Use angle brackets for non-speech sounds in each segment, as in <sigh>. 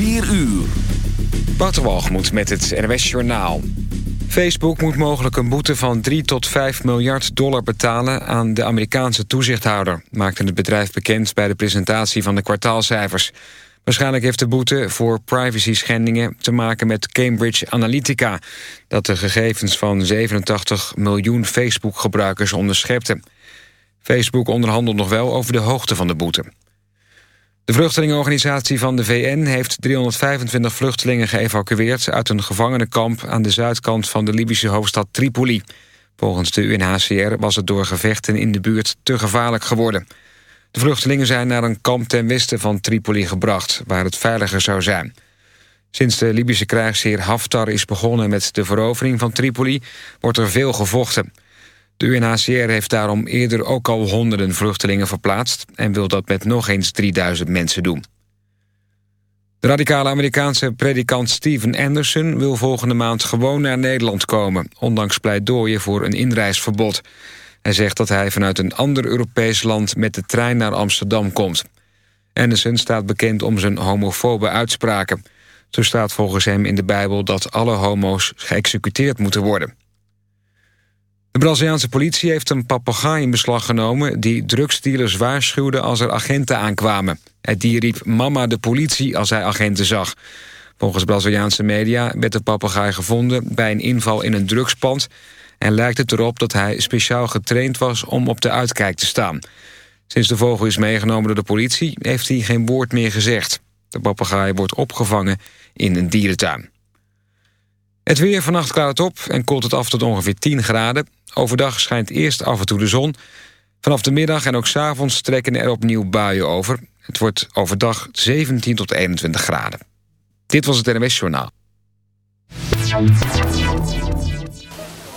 4 uur. Waterwalgemoed met het NWS Journaal. Facebook moet mogelijk een boete van 3 tot 5 miljard dollar betalen... aan de Amerikaanse toezichthouder... maakte het bedrijf bekend bij de presentatie van de kwartaalcijfers. Waarschijnlijk heeft de boete voor privacy-schendingen te maken met Cambridge Analytica... dat de gegevens van 87 miljoen Facebook-gebruikers onderschepte. Facebook onderhandelt nog wel over de hoogte van de boete. De vluchtelingenorganisatie van de VN heeft 325 vluchtelingen geëvacueerd... uit een gevangenenkamp aan de zuidkant van de Libische hoofdstad Tripoli. Volgens de UNHCR was het door gevechten in de buurt te gevaarlijk geworden. De vluchtelingen zijn naar een kamp ten westen van Tripoli gebracht... waar het veiliger zou zijn. Sinds de Libische krijgsheer Haftar is begonnen met de verovering van Tripoli... wordt er veel gevochten... De UNHCR heeft daarom eerder ook al honderden vluchtelingen verplaatst... en wil dat met nog eens 3000 mensen doen. De radicale Amerikaanse predikant Steven Anderson... wil volgende maand gewoon naar Nederland komen... ondanks pleidooien voor een inreisverbod. Hij zegt dat hij vanuit een ander Europees land... met de trein naar Amsterdam komt. Anderson staat bekend om zijn homofobe uitspraken. Zo staat volgens hem in de Bijbel dat alle homo's geëxecuteerd moeten worden. De Braziliaanse politie heeft een papegaai in beslag genomen... die drugsdealers waarschuwde als er agenten aankwamen. Het dier riep mama de politie als hij agenten zag. Volgens Braziliaanse media werd de papegaai gevonden... bij een inval in een drugspand... en lijkt het erop dat hij speciaal getraind was om op de uitkijk te staan. Sinds de vogel is meegenomen door de politie... heeft hij geen woord meer gezegd. De papegaai wordt opgevangen in een dierentuin. Het weer vannacht klaart op en koelt het af tot ongeveer 10 graden. Overdag schijnt eerst af en toe de zon. Vanaf de middag en ook s avonds trekken er opnieuw buien over. Het wordt overdag 17 tot 21 graden. Dit was het NMS Journaal.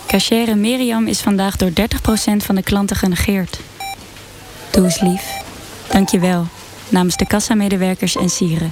Cachere Miriam is vandaag door 30% van de klanten genegeerd. Doe eens lief. Dank je wel. Namens de kassamedewerkers en sieren.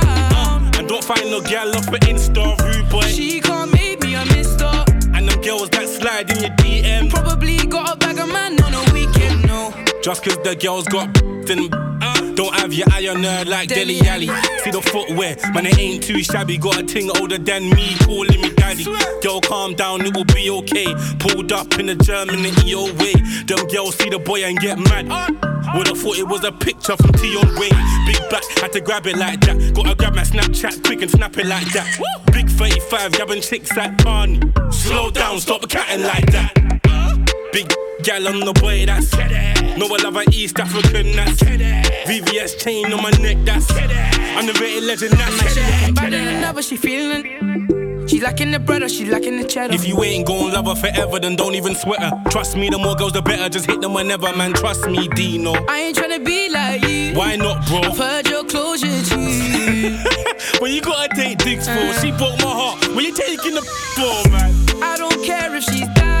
Don't find no gal off of Insta, rude boy. She can't make me a mister. And them girls that slide in your DM. Probably got a bag of man on a weekend, no. Just cause the girls got then don't have your eye on her like Dele Alli. See the footwear, man, it ain't too shabby. Got a ting older than me, calling me daddy. Girl, calm down, it will be okay. Pulled up in the German and EO way. Them girls see the boy and get mad. Would've thought it was a picture from Tion Wayne. Big back, had to grab it like that. Gotta grab my Snapchat quick and snap it like that. Big 35, grabbing chicks at Barney. Slow down, stop catting like that. Big gal on the boy, that's No, I love an East African, that's VVS chain on my neck, that's Underrated legend, that's Better than ever, she feeling. She lacking the bread or she lacking the cheddar. If you ain't gon' love her forever, then don't even sweat her. Trust me, the more girls, the better. Just hit them whenever, man. Trust me, Deno. I ain't tryna be like you. Why not, bro? I've heard your closure, G. <laughs> when you gotta take dicks for, she broke my heart. When you taking the <laughs> for, man? I don't care if she's down.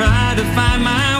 Try to find my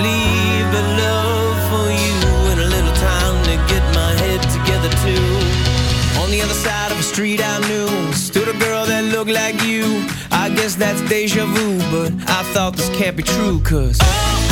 love for you and a little time to get my head together too. On the other side of street I knew stood a girl that looked like you. I guess that's deja vu, but I thought this can't be true, cause. Oh.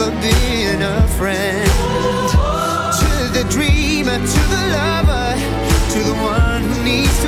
a friend. To the dreamer, to the lover, to the one who needs to